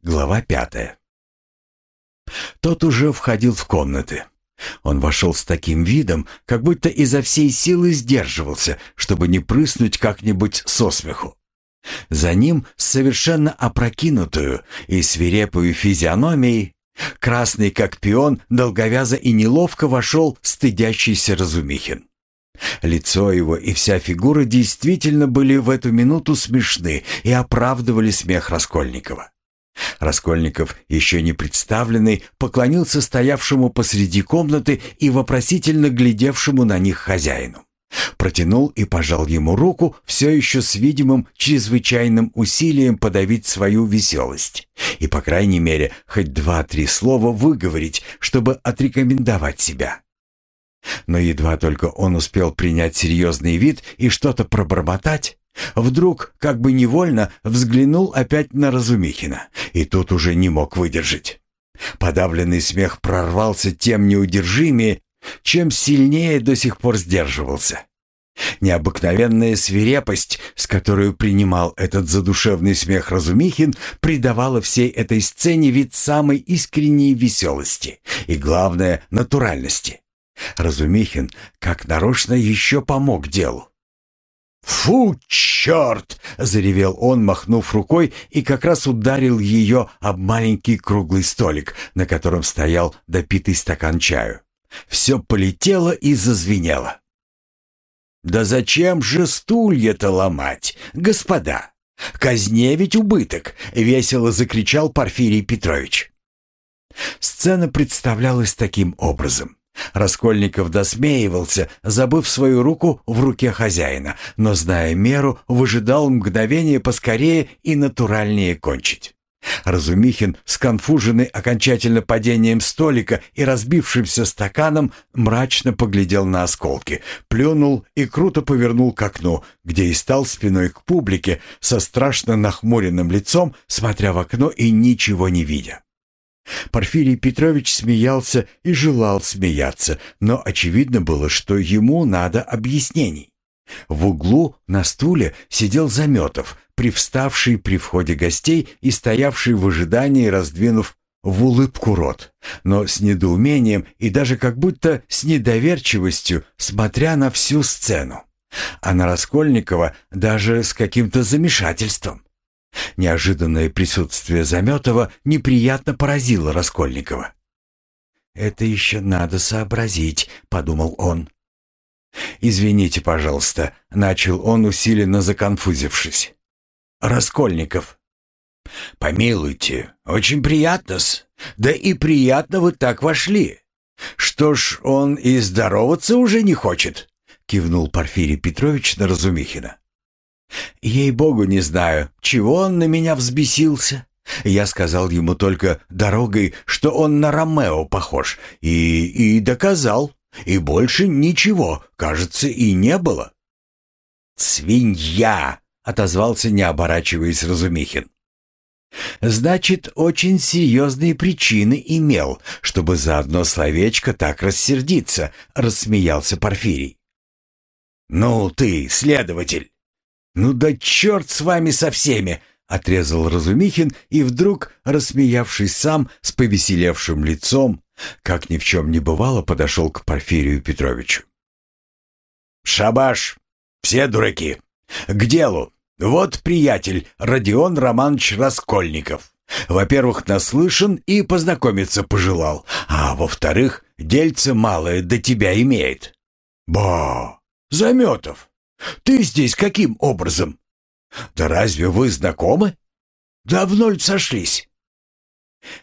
Глава пятая. Тот уже входил в комнаты. Он вошел с таким видом, как будто изо всей силы сдерживался, чтобы не прыснуть как-нибудь со смеху. За ним совершенно опрокинутую и свирепую физиономией, красный как пион, долговязо и неловко вошел стыдящийся Разумихин. Лицо его и вся фигура действительно были в эту минуту смешны и оправдывали смех Раскольникова. Раскольников, еще не представленный, поклонился стоявшему посреди комнаты и вопросительно глядевшему на них хозяину. Протянул и пожал ему руку, все еще с видимым чрезвычайным усилием подавить свою веселость. И, по крайней мере, хоть два-три слова выговорить, чтобы отрекомендовать себя. Но едва только он успел принять серьезный вид и что-то пробормотать, Вдруг, как бы невольно, взглянул опять на Разумихина, и тут уже не мог выдержать. Подавленный смех прорвался тем неудержимее, чем сильнее до сих пор сдерживался. Необыкновенная свирепость, с которой принимал этот задушевный смех Разумихин, придавала всей этой сцене вид самой искренней веселости и, главное, натуральности. Разумихин, как нарочно, еще помог делу. «Фу, черт!» — заревел он, махнув рукой, и как раз ударил ее об маленький круглый столик, на котором стоял допитый стакан чаю. Все полетело и зазвенело. «Да зачем же стулья-то ломать, господа? Казне ведь убыток!» — весело закричал Порфирий Петрович. Сцена представлялась таким образом. Раскольников досмеивался, забыв свою руку в руке хозяина, но, зная меру, выжидал мгновение поскорее и натуральнее кончить. Разумихин, сконфуженный окончательно падением столика и разбившимся стаканом, мрачно поглядел на осколки, плюнул и круто повернул к окну, где и стал спиной к публике со страшно нахмуренным лицом, смотря в окно и ничего не видя. Порфирий Петрович смеялся и желал смеяться, но очевидно было, что ему надо объяснений. В углу на стуле сидел Заметов, привставший при входе гостей и стоявший в ожидании, раздвинув в улыбку рот, но с недоумением и даже как будто с недоверчивостью, смотря на всю сцену. А на Раскольникова даже с каким-то замешательством. Неожиданное присутствие Заметова неприятно поразило Раскольникова. «Это еще надо сообразить», — подумал он. «Извините, пожалуйста», — начал он, усиленно законфузившись. «Раскольников». «Помилуйте, очень приятно-с. Да и приятно вы так вошли. Что ж, он и здороваться уже не хочет», — кивнул Порфирий Петрович на Разумихина. Ей-богу, не знаю, чего он на меня взбесился. Я сказал ему только дорогой, что он на Ромео похож, и, и доказал. И больше ничего, кажется, и не было. «Свинья!» — отозвался, не оборачиваясь Разумихин. «Значит, очень серьезные причины имел, чтобы за одно словечко так рассердиться», — рассмеялся Порфирий. «Ну ты, следователь, «Ну да черт с вами со всеми!» — отрезал Разумихин и вдруг, рассмеявшись сам, с повеселевшим лицом, как ни в чем не бывало, подошел к Порфирию Петровичу. «Шабаш! Все дураки! К делу! Вот приятель Родион Романович Раскольников. Во-первых, наслышан и познакомиться пожелал, а во-вторых, дельце малое до тебя имеет. Ба! Заметов! Ты здесь каким образом? Да разве вы знакомы? Давно ли сошлись?»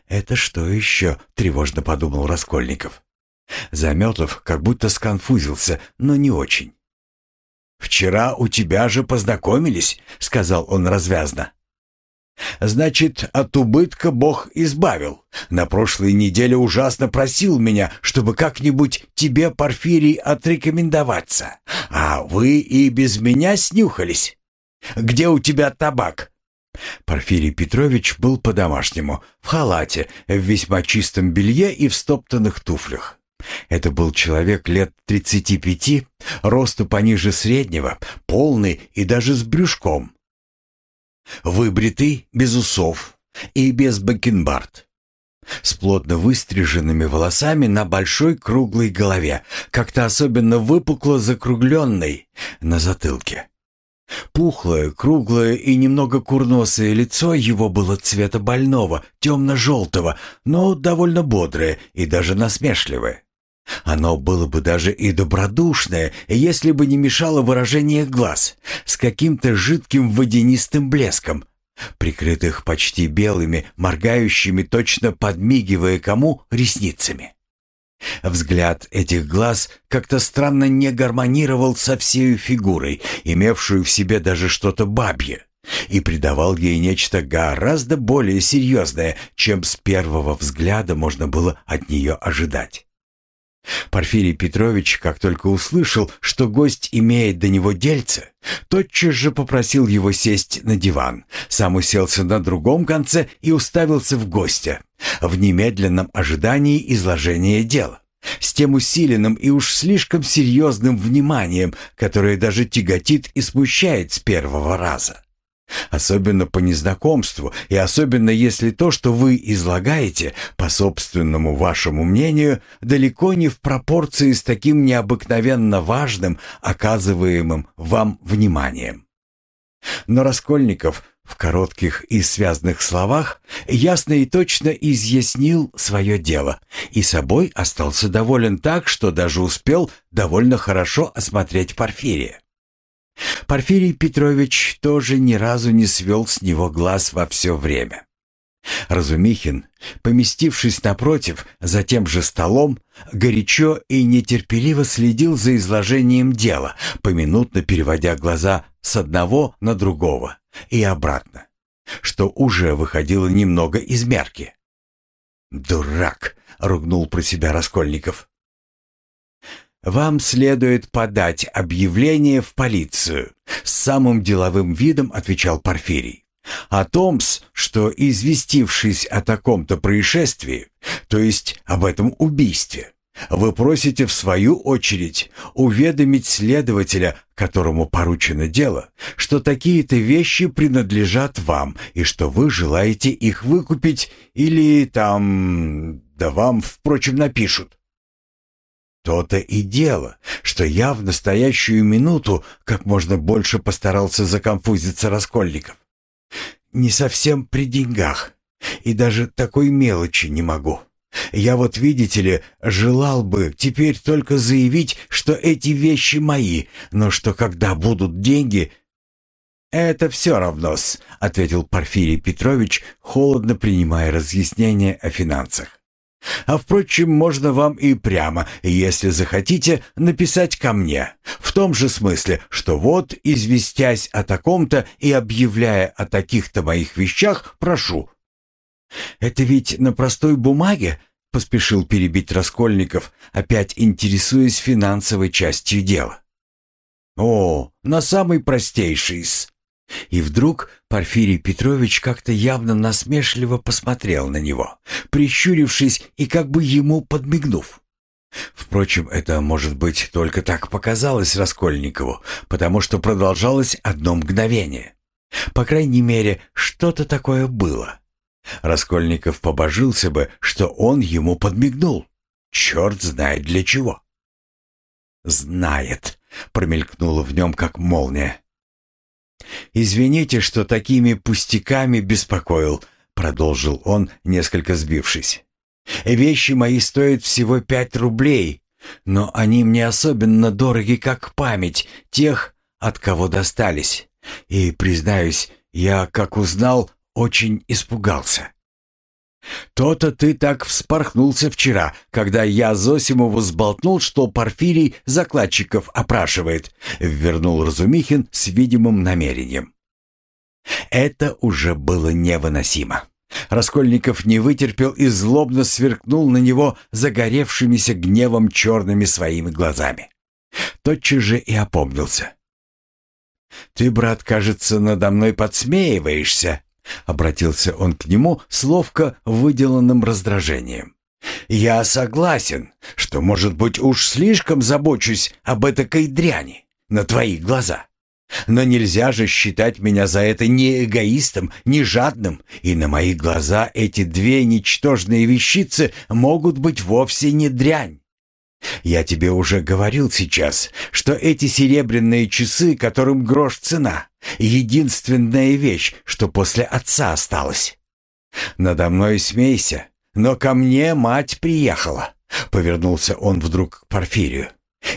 «Это что еще?» — тревожно подумал Раскольников. Заметов как будто сконфузился, но не очень. «Вчера у тебя же познакомились», — сказал он развязно. Значит, от убытка Бог избавил. На прошлой неделе ужасно просил меня, чтобы как-нибудь тебе, Порфирий, отрекомендоваться. А вы и без меня снюхались. Где у тебя табак?» Порфирий Петрович был по-домашнему, в халате, в весьма чистом белье и в стоптанных туфлях. Это был человек лет тридцати пяти, росту пониже среднего, полный и даже с брюшком. Выбритый, без усов, и без бакенбард. С плотно выстриженными волосами на большой круглой голове, как-то особенно выпукло закругленной на затылке. Пухлое, круглое и немного курносое лицо его было цвета больного, темно-желтого, но довольно бодрое и даже насмешливое. Оно было бы даже и добродушное, если бы не мешало выражение глаз с каким-то жидким водянистым блеском, прикрытых почти белыми, моргающими, точно подмигивая кому, ресницами. Взгляд этих глаз как-то странно не гармонировал со всей фигурой, имевшую в себе даже что-то бабье, и придавал ей нечто гораздо более серьезное, чем с первого взгляда можно было от нее ожидать. Порфирий Петрович, как только услышал, что гость имеет до него дельце, тотчас же попросил его сесть на диван, сам уселся на другом конце и уставился в гостя, в немедленном ожидании изложения дела, с тем усиленным и уж слишком серьезным вниманием, которое даже тяготит и смущает с первого раза. Особенно по незнакомству, и особенно если то, что вы излагаете, по собственному вашему мнению, далеко не в пропорции с таким необыкновенно важным, оказываемым вам вниманием. Но Раскольников в коротких и связанных словах ясно и точно изъяснил свое дело, и собой остался доволен так, что даже успел довольно хорошо осмотреть Порфирия. Порфирий Петрович тоже ни разу не свел с него глаз во все время. Разумихин, поместившись напротив, за тем же столом, горячо и нетерпеливо следил за изложением дела, поминутно переводя глаза с одного на другого и обратно, что уже выходило немного из мерки. «Дурак!» — ругнул про себя Раскольников. «Вам следует подать объявление в полицию», — с самым деловым видом отвечал Порфирий. «О том, что, известившись о таком-то происшествии, то есть об этом убийстве, вы просите в свою очередь уведомить следователя, которому поручено дело, что такие-то вещи принадлежат вам и что вы желаете их выкупить или там... да вам, впрочем, напишут. То-то и дело, что я в настоящую минуту как можно больше постарался законфузиться Раскольников. Не совсем при деньгах, и даже такой мелочи не могу. Я вот, видите ли, желал бы теперь только заявить, что эти вещи мои, но что когда будут деньги... «Это все равно-с», — ответил Порфирий Петрович, холодно принимая разъяснения о финансах. А впрочем, можно вам и прямо, если захотите, написать ко мне. В том же смысле, что вот, известясь о таком-то и объявляя о таких-то моих вещах, прошу. Это ведь на простой бумаге, поспешил перебить Раскольников, опять интересуясь финансовой частью дела. О, на самый простейший-с. И вдруг Порфирий Петрович как-то явно насмешливо посмотрел на него, прищурившись и как бы ему подмигнув. Впрочем, это, может быть, только так показалось Раскольникову, потому что продолжалось одно мгновение. По крайней мере, что-то такое было. Раскольников побожился бы, что он ему подмигнул. Черт знает для чего. «Знает», — промелькнуло в нем, как молния. «Извините, что такими пустяками беспокоил», — продолжил он, несколько сбившись. «Вещи мои стоят всего пять рублей, но они мне особенно дороги, как память тех, от кого достались. И, признаюсь, я, как узнал, очень испугался». «То-то ты так вспорхнулся вчера, когда я Зосимову сболтнул, что Порфирий закладчиков опрашивает», — вернул Разумихин с видимым намерением. Это уже было невыносимо. Раскольников не вытерпел и злобно сверкнул на него загоревшимися гневом черными своими глазами. Тотчас же и опомнился. «Ты, брат, кажется, надо мной подсмеиваешься», Обратился он к нему с ловко выделанным раздражением. «Я согласен, что, может быть, уж слишком забочусь об этакой дряни на твои глаза. Но нельзя же считать меня за это ни эгоистом, ни жадным, и на мои глаза эти две ничтожные вещицы могут быть вовсе не дрянь. Я тебе уже говорил сейчас, что эти серебряные часы, которым грош цена, единственная вещь, что после отца осталась. Надо мной смейся, но ко мне мать приехала. Повернулся он вдруг к Порфирию.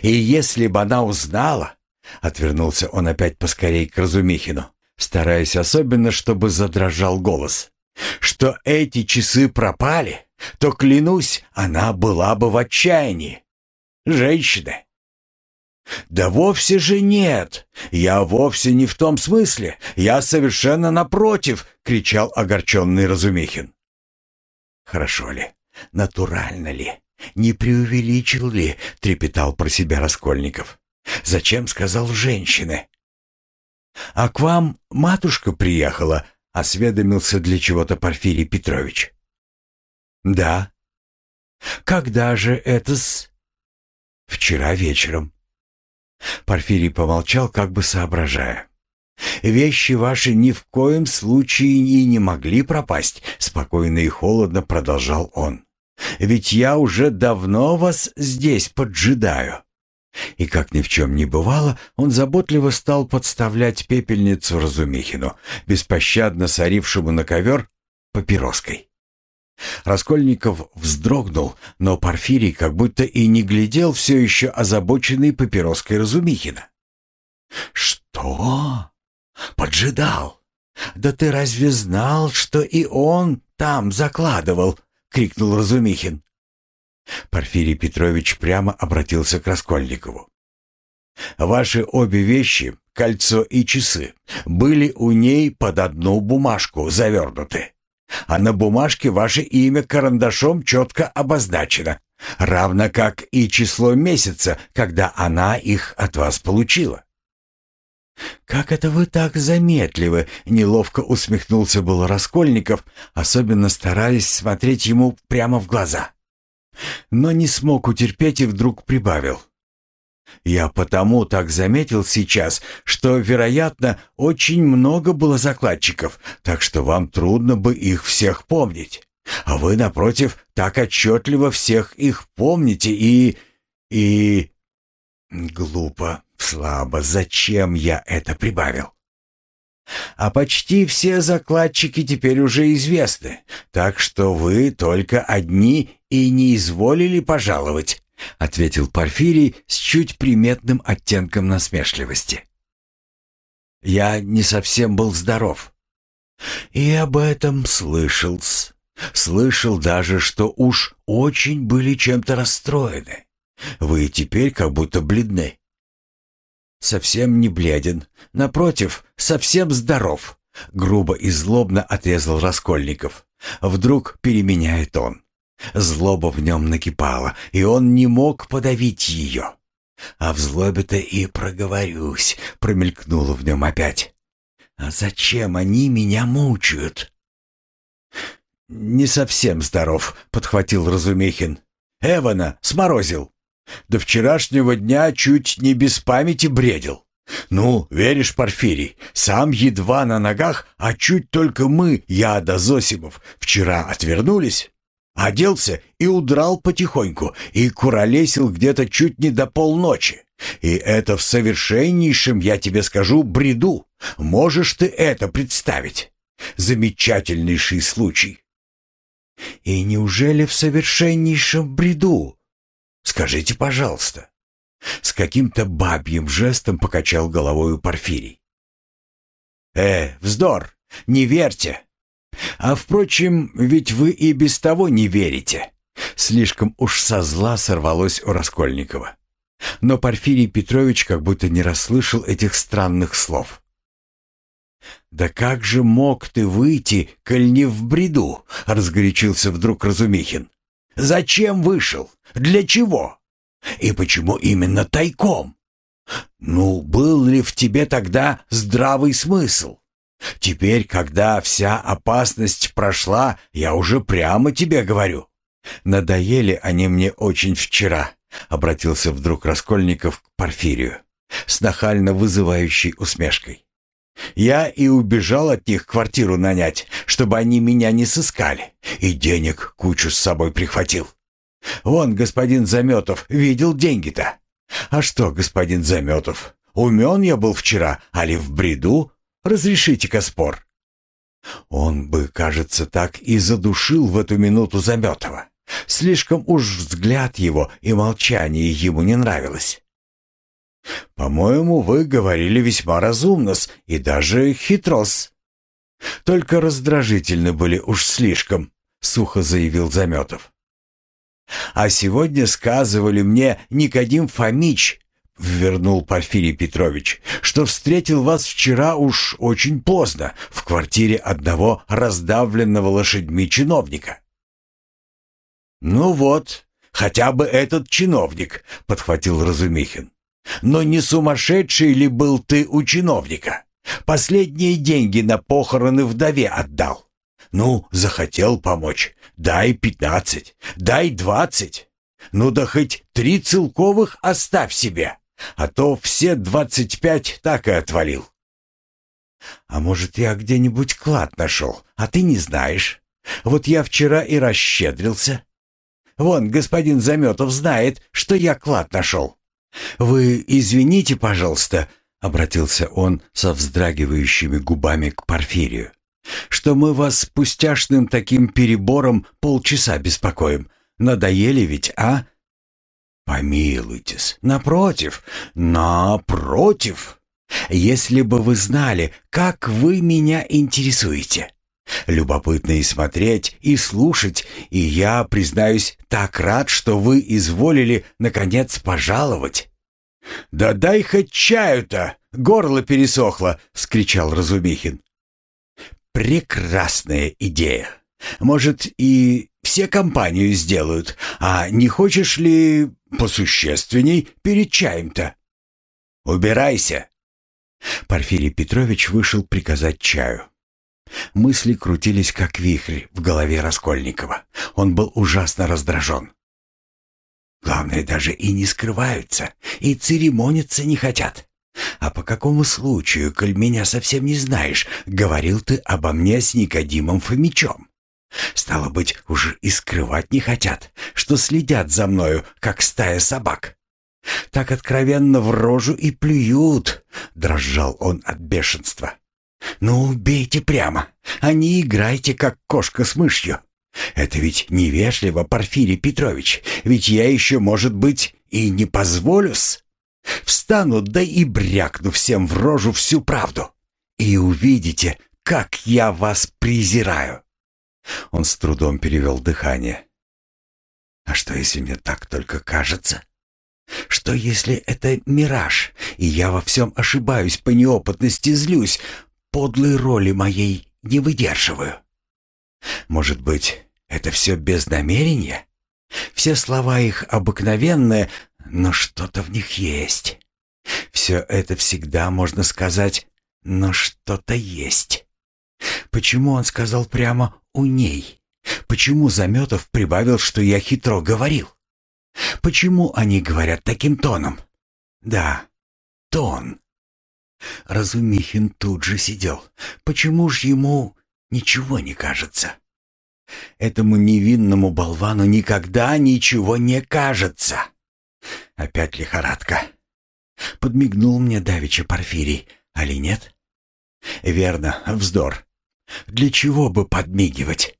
И если бы она узнала, Отвернулся он опять поскорей к Разумихину, стараясь особенно, чтобы задрожал голос. «Что эти часы пропали, то, клянусь, она была бы в отчаянии. Женщины!» «Да вовсе же нет! Я вовсе не в том смысле! Я совершенно напротив!» — кричал огорченный Разумихин. «Хорошо ли? Натурально ли? Не преувеличил ли?» — трепетал про себя Раскольников. Зачем сказал женщины? А к вам матушка приехала, осведомился для чего-то Порфирий Петрович. Да. Когда же это с Вчера вечером. Порфирий помолчал, как бы соображая. «Вещи ваши ни в коем случае и не могли пропасть», — спокойно и холодно продолжал он. «Ведь я уже давно вас здесь поджидаю. И как ни в чем не бывало, он заботливо стал подставлять пепельницу Разумихину, беспощадно сорившему на ковер папироской. Раскольников вздрогнул, но Порфирий как будто и не глядел все еще озабоченный папироской Разумихина. «Что? Поджидал? Да ты разве знал, что и он там закладывал?» — крикнул Разумихин. Порфирий Петрович прямо обратился к Раскольникову. «Ваши обе вещи, кольцо и часы, были у ней под одну бумажку завернуты. А на бумажке ваше имя карандашом четко обозначено, равно как и число месяца, когда она их от вас получила». «Как это вы так заметливы?» — неловко усмехнулся был Раскольников, особенно стараясь смотреть ему прямо в глаза но не смог утерпеть и вдруг прибавил. Я потому так заметил сейчас, что, вероятно, очень много было закладчиков, так что вам трудно бы их всех помнить. А вы, напротив, так отчетливо всех их помните и... и... Глупо, слабо, зачем я это прибавил? А почти все закладчики теперь уже известны, так что вы только одни и не изволили пожаловать», — ответил Порфирий с чуть приметным оттенком насмешливости. «Я не совсем был здоров. И об этом слышал -с. Слышал даже, что уж очень были чем-то расстроены. Вы теперь как будто бледны совсем не бледен. Напротив, совсем здоров», — грубо и злобно отрезал Раскольников. Вдруг переменяет он. Злоба в нем накипала, и он не мог подавить ее. «А в злобе-то и проговорюсь», — промелькнуло в нем опять. «А зачем они меня мучают?» «Не совсем здоров», — подхватил Разумехин. «Эвана сморозил». До вчерашнего дня чуть не без памяти бредил. Ну, веришь, Порфирий, сам едва на ногах, а чуть только мы, я да Зосимов, вчера отвернулись. Оделся и удрал потихоньку, и куролесил где-то чуть не до полночи. И это в совершеннейшем, я тебе скажу, бреду. Можешь ты это представить? Замечательнейший случай. И неужели в совершеннейшем бреду? Скажите, пожалуйста». С каким-то бабьим жестом покачал головою Порфирий. «Э, вздор! Не верьте! А, впрочем, ведь вы и без того не верите!» Слишком уж со зла сорвалось у Раскольникова. Но Порфирий Петрович как будто не расслышал этих странных слов. «Да как же мог ты выйти, коль не в бреду?» — разгорячился вдруг Разумихин. Зачем вышел? Для чего? И почему именно тайком? Ну, был ли в тебе тогда здравый смысл? Теперь, когда вся опасность прошла, я уже прямо тебе говорю. Надоели они мне очень вчера, обратился вдруг Раскольников к Порфирию. с нахально вызывающей усмешкой. Я и убежал от них квартиру нанять, чтобы они меня не сыскали, и денег кучу с собой прихватил. Вон господин Заметов видел деньги-то. А что, господин Заметов, умен я был вчера, али в бреду? Разрешите-ка спор. Он бы, кажется, так и задушил в эту минуту Заметова. Слишком уж взгляд его и молчание ему не нравилось. «По-моему, вы говорили весьма разумно и даже хитрос. Только раздражительны были уж слишком», — сухо заявил Заметов. «А сегодня сказывали мне Никодим Фомич, — вернул Порфирий Петрович, — что встретил вас вчера уж очень поздно в квартире одного раздавленного лошадьми чиновника». «Ну вот, хотя бы этот чиновник», — подхватил Разумихин. Но не сумасшедший ли был ты у чиновника? Последние деньги на похороны вдове отдал. Ну, захотел помочь. Дай пятнадцать, дай двадцать. Ну да хоть три целковых оставь себе, а то все двадцать пять так и отвалил. А может, я где-нибудь клад нашел, а ты не знаешь? Вот я вчера и расщедрился. Вон, господин Заметов знает, что я клад нашел. «Вы извините, пожалуйста», — обратился он со вздрагивающими губами к Порфирию, «что мы вас пустяшным таким перебором полчаса беспокоим. Надоели ведь, а?» «Помилуйтесь, напротив, напротив. Если бы вы знали, как вы меня интересуете. Любопытно и смотреть, и слушать, и я, признаюсь, так рад, что вы изволили, наконец, пожаловать». «Да дай хоть чаю-то! Горло пересохло!» — вскричал Разумихин. «Прекрасная идея! Может, и все компанию сделают, а не хочешь ли посущественней перед чаем-то?» «Убирайся!» Порфирий Петрович вышел приказать чаю. Мысли крутились, как вихрь в голове Раскольникова. Он был ужасно раздражен. Главное, даже и не скрываются, и церемониться не хотят. А по какому случаю, коль меня совсем не знаешь, говорил ты обо мне с Никодимом Фомичом? Стало быть, уже и скрывать не хотят, что следят за мною, как стая собак. Так откровенно в рожу и плюют, дрожал он от бешенства. «Ну, бейте прямо, а не играйте, как кошка с мышью. Это ведь невежливо, Порфирий Петрович, ведь я еще, может быть, и не позволю-с. Встану, да и брякну всем в рожу всю правду. И увидите, как я вас презираю». Он с трудом перевел дыхание. «А что, если мне так только кажется?» Что если это мираж, и я во всем ошибаюсь, по неопытности злюсь, подлой роли моей не выдерживаю. Может быть, это все без намерения? Все слова их обыкновенные, но что-то в них есть. Все это всегда можно сказать, но что-то есть. Почему он сказал прямо «у ней»? Почему Заметов прибавил, что я хитро говорил? Почему они говорят таким тоном? Да, тон. Разумихин тут же сидел. Почему ж ему ничего не кажется? Этому невинному болвану никогда ничего не кажется. Опять лихорадка. Подмигнул мне давеча Порфирий, али нет? Верно, вздор. Для чего бы подмигивать?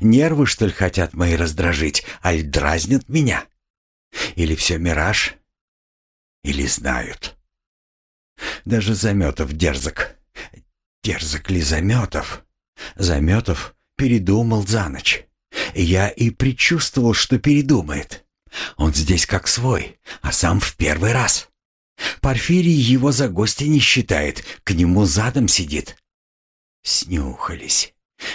Нервы, что ли, хотят мои раздражить, аль дразнят меня? Или все мираж? Или знают? Даже Заметов дерзок. Дерзок ли Заметов? Заметов передумал за ночь. Я и предчувствовал, что передумает. Он здесь как свой, а сам в первый раз. Порфирий его за гостя не считает, к нему задом сидит. Снюхались.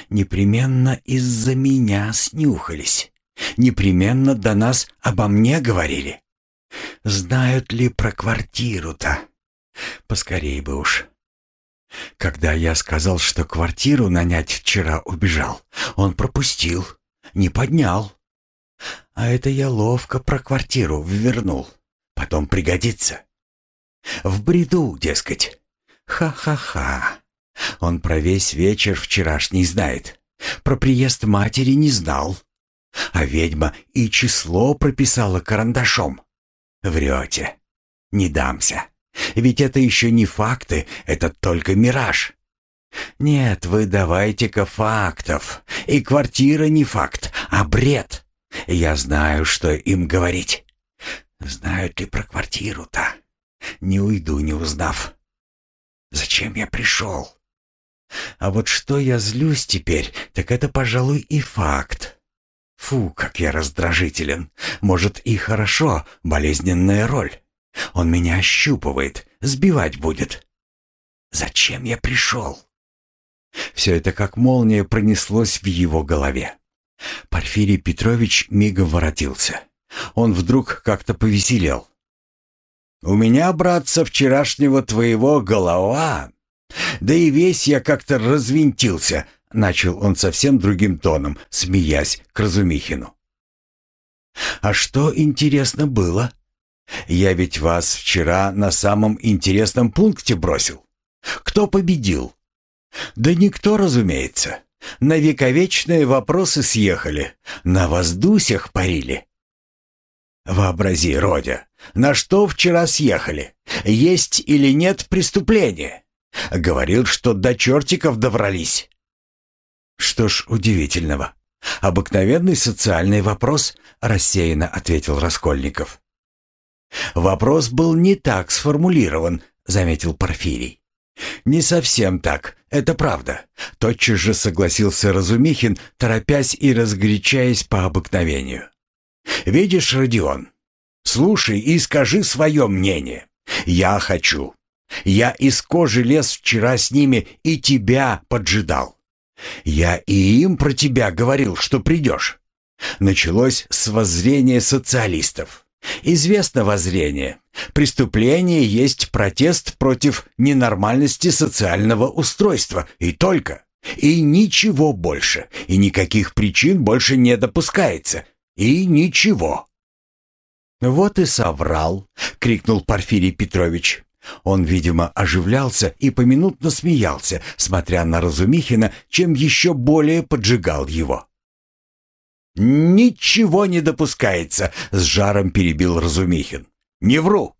Непременно из-за меня снюхались. Непременно до нас обо мне говорили. Знают ли про квартиру-то? Поскорей бы уж. Когда я сказал, что квартиру нанять вчера убежал, он пропустил, не поднял. А это я ловко про квартиру ввернул. Потом пригодится. В бреду, дескать. Ха-ха-ха. Он про весь вечер вчерашний знает. Про приезд матери не знал. А ведьма и число прописала карандашом. Врете. Не дамся. Ведь это еще не факты, это только мираж. Нет, вы давайте-ка фактов. И квартира не факт, а бред. Я знаю, что им говорить. Знают ли про квартиру-то? Не уйду, не узнав. Зачем я пришел? А вот что я злюсь теперь, так это, пожалуй, и факт. Фу, как я раздражителен. Может, и хорошо, болезненная роль. Он меня ощупывает, сбивать будет. Зачем я пришел? Все это как молния пронеслось в его голове. Порфирий Петрович мигом воротился. Он вдруг как-то повеселел. «У меня, братца, вчерашнего твоего голова. Да и весь я как-то развинтился», — начал он совсем другим тоном, смеясь к Разумихину. «А что интересно было? Я ведь вас вчера на самом интересном пункте бросил. Кто победил?» «Да никто, разумеется. На вековечные вопросы съехали, на воздусях парили». «Вообрази, Родя, на что вчера съехали? Есть или нет преступления?» Говорил, что до чертиков доврались. «Что ж удивительного. Обыкновенный социальный вопрос», — рассеянно ответил Раскольников. «Вопрос был не так сформулирован», — заметил Порфирий. «Не совсем так, это правда», — тотчас же согласился Разумихин, торопясь и разгорячаясь по обыкновению. «Видишь, Родион, слушай и скажи свое мнение. Я хочу. Я из кожи лез вчера с ними и тебя поджидал. Я и им про тебя говорил, что придешь. Началось с воззрения социалистов. Известно воззрение. Преступление есть протест против ненормальности социального устройства. И только. И ничего больше. И никаких причин больше не допускается. И ничего. «Вот и соврал!» — крикнул Порфирий Петрович. Он, видимо, оживлялся и поминутно смеялся, смотря на Разумихина, чем еще более поджигал его. «Ничего не допускается», — с жаром перебил Разумихин. «Не вру.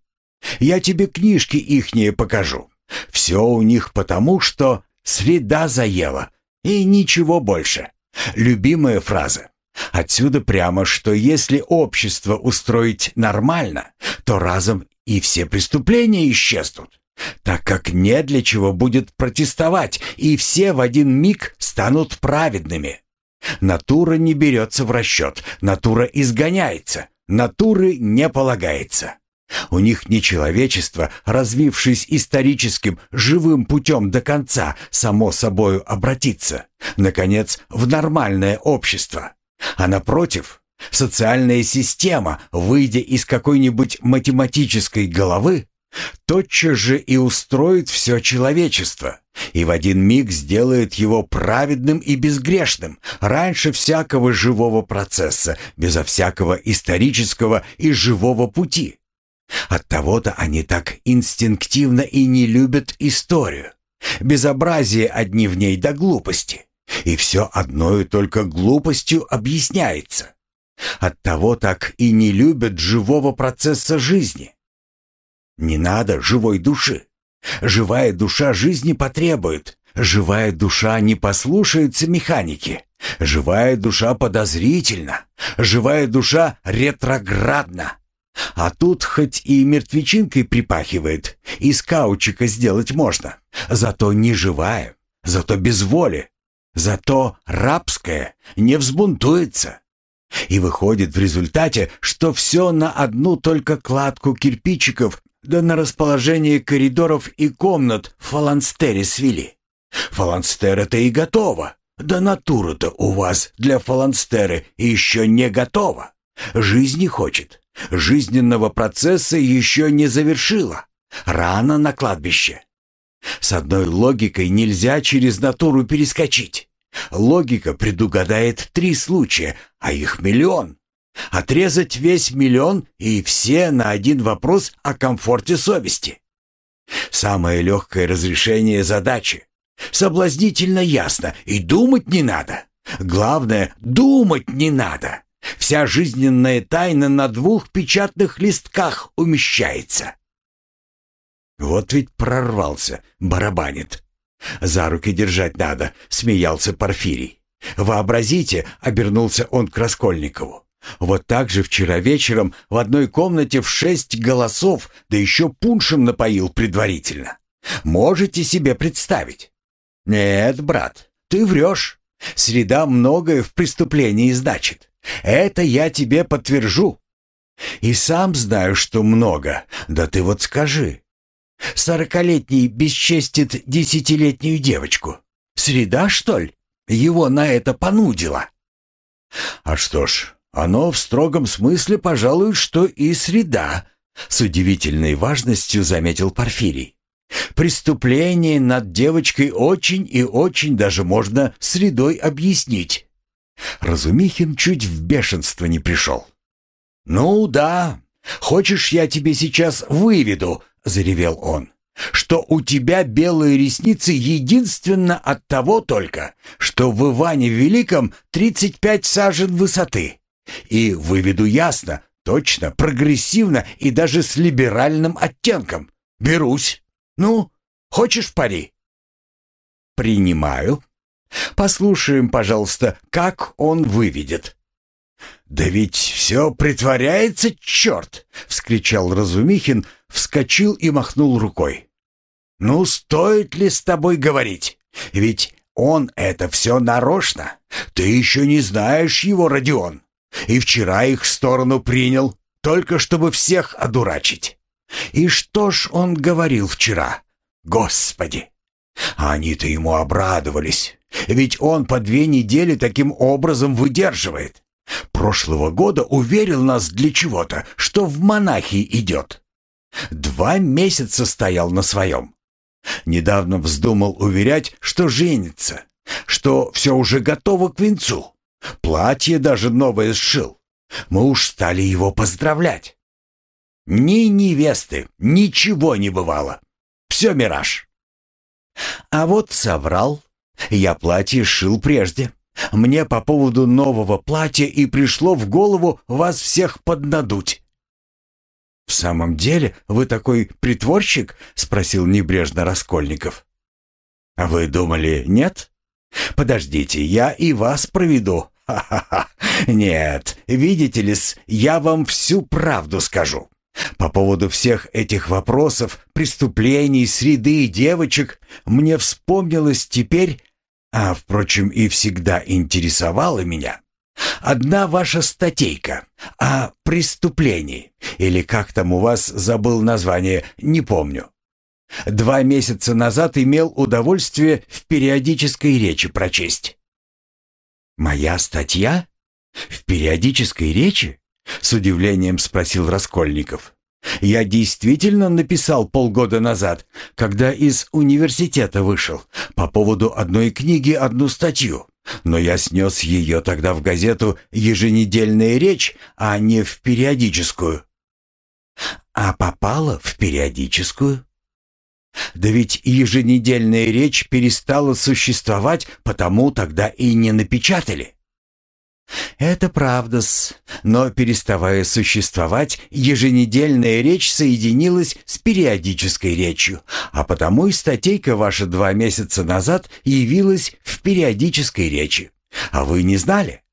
Я тебе книжки ихние покажу. Все у них потому, что среда заела, и ничего больше. Любимая фраза. Отсюда прямо, что если общество устроить нормально, то разом и все преступления исчезнут, так как не для чего будет протестовать, и все в один миг станут праведными. Натура не берется в расчет, натура изгоняется, натуры не полагается. У них не человечество, развившись историческим, живым путем до конца, само собою обратиться, наконец, в нормальное общество. А напротив, социальная система, выйдя из какой-нибудь математической головы, тотчас же и устроит все человечество, и в один миг сделает его праведным и безгрешным, раньше всякого живого процесса, безо всякого исторического и живого пути. Оттого-то они так инстинктивно и не любят историю. Безобразие одни в ней до глупости. И все одною только глупостью объясняется. Оттого так и не любят живого процесса жизни. Не надо живой души. Живая душа жизни потребует. Живая душа не послушается механики. Живая душа подозрительна. Живая душа ретроградна. А тут хоть и мертвечинкой припахивает, из каучика сделать можно. Зато не живая, зато без воли, зато рабская, не взбунтуется. И выходит в результате, что все на одну только кладку кирпичиков да на расположение коридоров и комнат фаланстере свели. Фаланстера-то и готова, да натура-то у вас для фаланстеры еще не готова. Жизни хочет, жизненного процесса еще не завершила. Рано на кладбище. С одной логикой нельзя через натуру перескочить. Логика предугадает три случая, а их миллион. Отрезать весь миллион и все на один вопрос о комфорте совести. Самое легкое разрешение задачи. Соблазнительно ясно, и думать не надо. Главное, думать не надо. Вся жизненная тайна на двух печатных листках умещается. Вот ведь прорвался, барабанит. За руки держать надо, смеялся Порфирий. Вообразите, обернулся он к Раскольникову. Вот так же вчера вечером в одной комнате в шесть голосов, да еще пуншем напоил предварительно. Можете себе представить? Нет, брат, ты врешь. Среда многое в преступлении значит. Это я тебе подтвержу. И сам знаю, что много. Да ты вот скажи. Сорокалетний бесчестит десятилетнюю девочку. Среда, что ли? Его на это понудила. А что ж, оно в строгом смысле, пожалуй, что и среда, с удивительной важностью заметил Порфирий. Преступление над девочкой очень и очень даже можно средой объяснить. Разумихин чуть в бешенство не пришел. «Ну да, хочешь, я тебе сейчас выведу», — заревел он, «что у тебя белые ресницы единственно от того только, что в Иване Великом 35 сажен высоты. И выведу ясно, точно, прогрессивно и даже с либеральным оттенком. Берусь. Ну, хочешь пари?» «Принимаю», Послушаем, пожалуйста, как он выведет». «Да ведь все притворяется, черт!» — вскричал Разумихин, вскочил и махнул рукой. «Ну, стоит ли с тобой говорить? Ведь он это все нарочно. Ты еще не знаешь его, Родион. И вчера их сторону принял, только чтобы всех одурачить. И что ж он говорил вчера? Господи! Они-то ему обрадовались. Ведь он по две недели таким образом выдерживает. Прошлого года уверил нас для чего-то, что в монахи идет. Два месяца стоял на своем. Недавно вздумал уверять, что женится, что все уже готово к венцу. Платье даже новое сшил. Мы уж стали его поздравлять. Ни невесты, ничего не бывало. Все мираж. А вот соврал, я платье шил прежде. Мне по поводу нового платья и пришло в голову вас всех поднадуть». «В самом деле вы такой притворщик?» — спросил небрежно Раскольников. «А вы думали, нет? Подождите, я и вас проведу. Ха-ха-ха. Нет, видите ли, я вам всю правду скажу. По поводу всех этих вопросов, преступлений, среды и девочек, мне вспомнилось теперь а, впрочем, и всегда интересовала меня, одна ваша статейка о преступлении, или как там у вас забыл название, не помню. Два месяца назад имел удовольствие в периодической речи прочесть. «Моя статья? В периодической речи?» — с удивлением спросил Раскольников. Я действительно написал полгода назад, когда из университета вышел, по поводу одной книги одну статью. Но я снес ее тогда в газету «Еженедельная речь», а не в периодическую. А попала в периодическую? Да ведь еженедельная речь перестала существовать, потому тогда и не напечатали. Это правда-с, но переставая существовать, еженедельная речь соединилась с периодической речью, а потому и статейка ваша два месяца назад явилась в периодической речи. А вы не знали?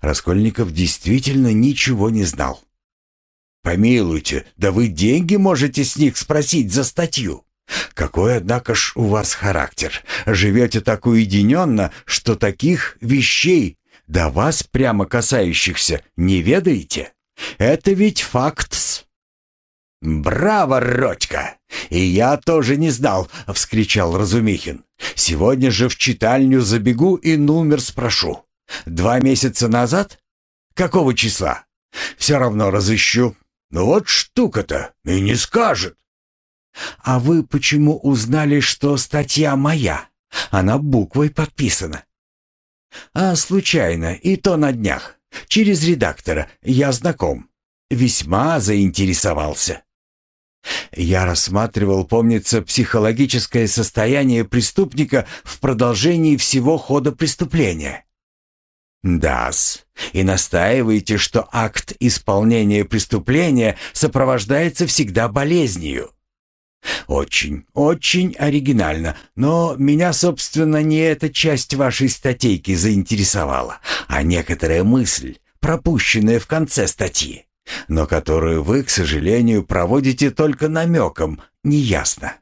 Раскольников действительно ничего не знал. «Помилуйте, да вы деньги можете с них спросить за статью. Какой, однако ж, у вас характер. Живете так уединенно, что таких вещей до вас прямо касающихся не ведаете? Это ведь факт-с». «Браво, Родька! И я тоже не знал!» — вскричал Разумихин. «Сегодня же в читальню забегу и номер спрошу. Два месяца назад? Какого числа? Все равно разыщу. Ну вот штука-то, и не скажет». «А вы почему узнали, что статья моя? Она буквой подписана». «А случайно, и то на днях. Через редактора. Я знаком. Весьма заинтересовался». Я рассматривал, помнится, психологическое состояние преступника в продолжении всего хода преступления. Дас. И настаиваете, что акт исполнения преступления сопровождается всегда болезнью. Очень, очень оригинально, но меня, собственно, не эта часть вашей статейки заинтересовала, а некоторая мысль, пропущенная в конце статьи, но которую вы, к сожалению, проводите только намеком, неясно.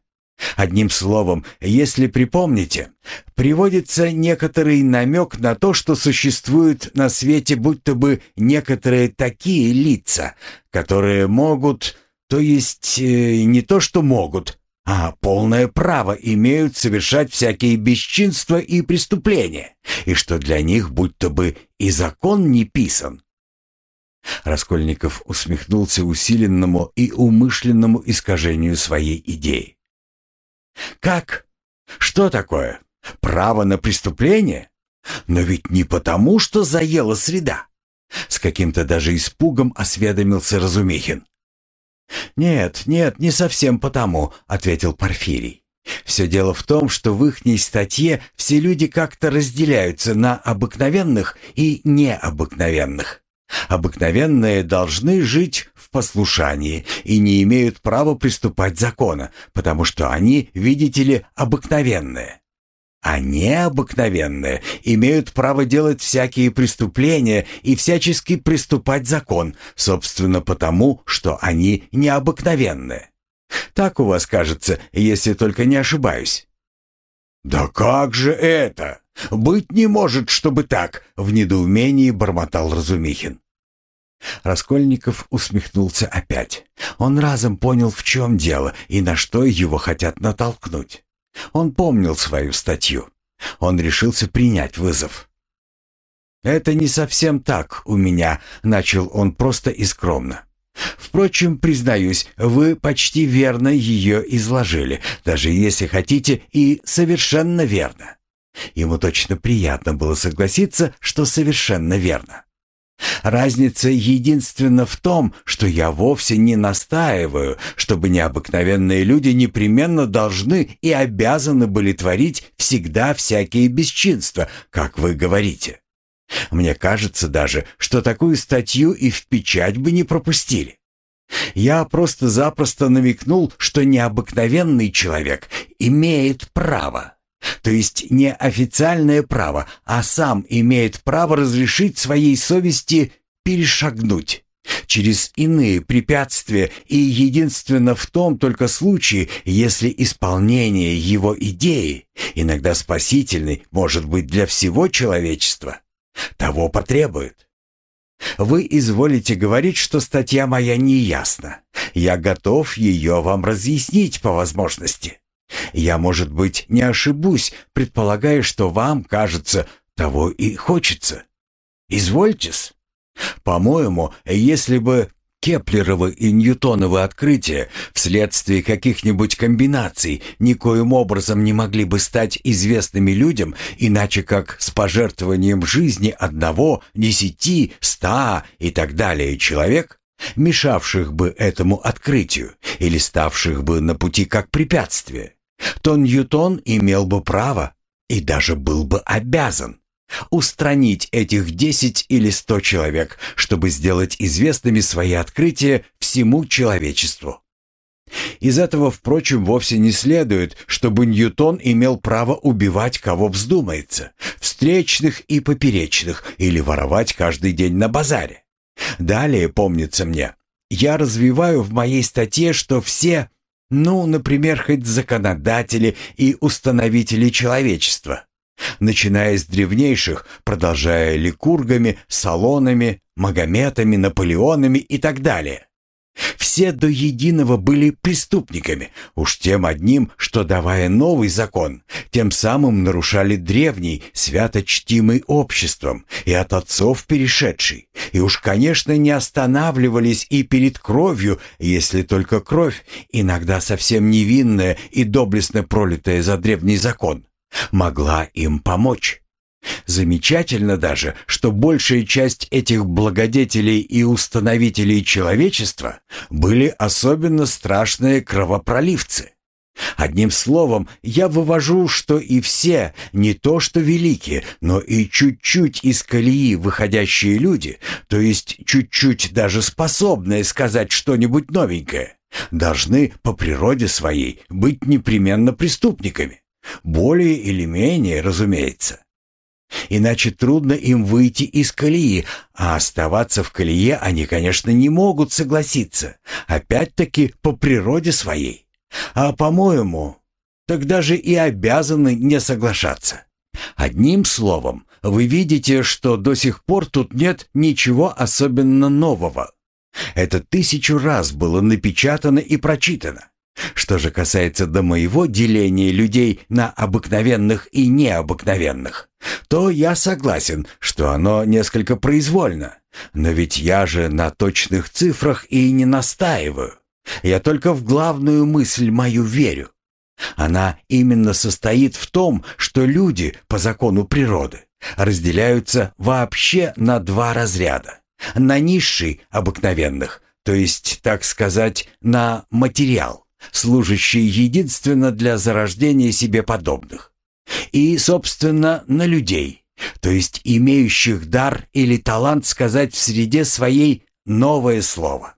Одним словом, если припомните, приводится некоторый намек на то, что существуют на свете будто бы некоторые такие лица, которые могут, то есть э, не то что могут, а полное право имеют совершать всякие бесчинства и преступления, и что для них будто бы и закон не писан. Раскольников усмехнулся усиленному и умышленному искажению своей идеи. Как? Что такое? Право на преступление? Но ведь не потому, что заела среда. С каким-то даже испугом осведомился Разумихин. «Нет, нет, не совсем потому», — ответил Порфирий. «Все дело в том, что в ихней статье все люди как-то разделяются на обыкновенных и необыкновенных. Обыкновенные должны жить в послушании и не имеют права приступать закона, потому что они, видите ли, обыкновенные. А необыкновенные имеют право делать всякие преступления и всячески приступать закон, собственно потому, что они необыкновенные. Так у вас кажется, если только не ошибаюсь. «Да как же это? Быть не может, чтобы так!» — в недоумении бормотал Разумихин. Раскольников усмехнулся опять. Он разом понял, в чем дело и на что его хотят натолкнуть. Он помнил свою статью. Он решился принять вызов. «Это не совсем так у меня», — начал он просто и скромно. Впрочем, признаюсь, вы почти верно ее изложили, даже если хотите, и совершенно верно. Ему точно приятно было согласиться, что совершенно верно. Разница единственна в том, что я вовсе не настаиваю, чтобы необыкновенные люди непременно должны и обязаны были творить всегда всякие бесчинства, как вы говорите. Мне кажется даже, что такую статью и в печать бы не пропустили. Я просто-запросто намекнул, что необыкновенный человек имеет право. То есть не официальное право, а сам имеет право разрешить своей совести перешагнуть через иные препятствия и единственно в том только случае, если исполнение его идеи, иногда спасительной, может быть для всего человечества, того потребует. Вы изволите говорить, что статья моя неясна. Я готов ее вам разъяснить по возможности. Я, может быть, не ошибусь, предполагая, что вам, кажется, того и хочется. Извольтесь. По-моему, если бы Кеплеровы и Ньютоновы открытия вследствие каких-нибудь комбинаций никоим образом не могли бы стать известными людям, иначе как с пожертвованием жизни одного, десяти, ста и так далее человек, мешавших бы этому открытию или ставших бы на пути как препятствие, то Ньютон имел бы право и даже был бы обязан устранить этих десять или сто человек, чтобы сделать известными свои открытия всему человечеству. Из этого, впрочем, вовсе не следует, чтобы Ньютон имел право убивать кого вздумается, встречных и поперечных, или воровать каждый день на базаре. Далее, помнится мне, я развиваю в моей статье, что все, ну, например, хоть законодатели и установители человечества, начиная с древнейших, продолжая ликургами, салонами, магометами, наполеонами и так далее. Все до единого были преступниками, уж тем одним, что, давая новый закон, тем самым нарушали древний, свято чтимый обществом и от отцов перешедший, и уж, конечно, не останавливались и перед кровью, если только кровь, иногда совсем невинная и доблестно пролитая за древний закон, могла им помочь. Замечательно даже, что большая часть этих благодетелей и установителей человечества были особенно страшные кровопроливцы. Одним словом, я вывожу, что и все, не то что великие, но и чуть-чуть из колеи выходящие люди, то есть чуть-чуть даже способные сказать что-нибудь новенькое, должны по природе своей быть непременно преступниками. Более или менее, разумеется. Иначе трудно им выйти из колеи, а оставаться в колее они, конечно, не могут согласиться, опять-таки по природе своей. А по-моему, тогда же и обязаны не соглашаться. Одним словом, вы видите, что до сих пор тут нет ничего особенно нового. Это тысячу раз было напечатано и прочитано. Что же касается до моего деления людей на обыкновенных и необыкновенных, то я согласен, что оно несколько произвольно. Но ведь я же на точных цифрах и не настаиваю. Я только в главную мысль мою верю. Она именно состоит в том, что люди по закону природы разделяются вообще на два разряда. На низший обыкновенных, то есть, так сказать, на материал, служащий единственно для зарождения себе подобных. И, собственно, на людей, то есть имеющих дар или талант сказать в среде своей новое слово.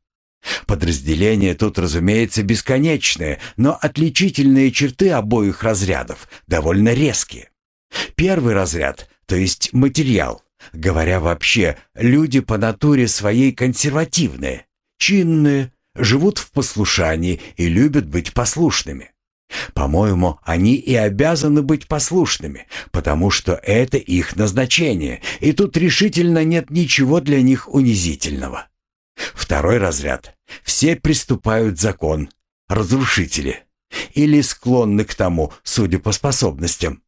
Подразделения тут, разумеется, бесконечные, но отличительные черты обоих разрядов довольно резкие. Первый разряд, то есть материал, говоря вообще, люди по натуре своей консервативные, чинные, живут в послушании и любят быть послушными. По-моему, они и обязаны быть послушными, потому что это их назначение, и тут решительно нет ничего для них унизительного. Второй разряд. Все приступают закон. Разрушители. Или склонны к тому, судя по способностям.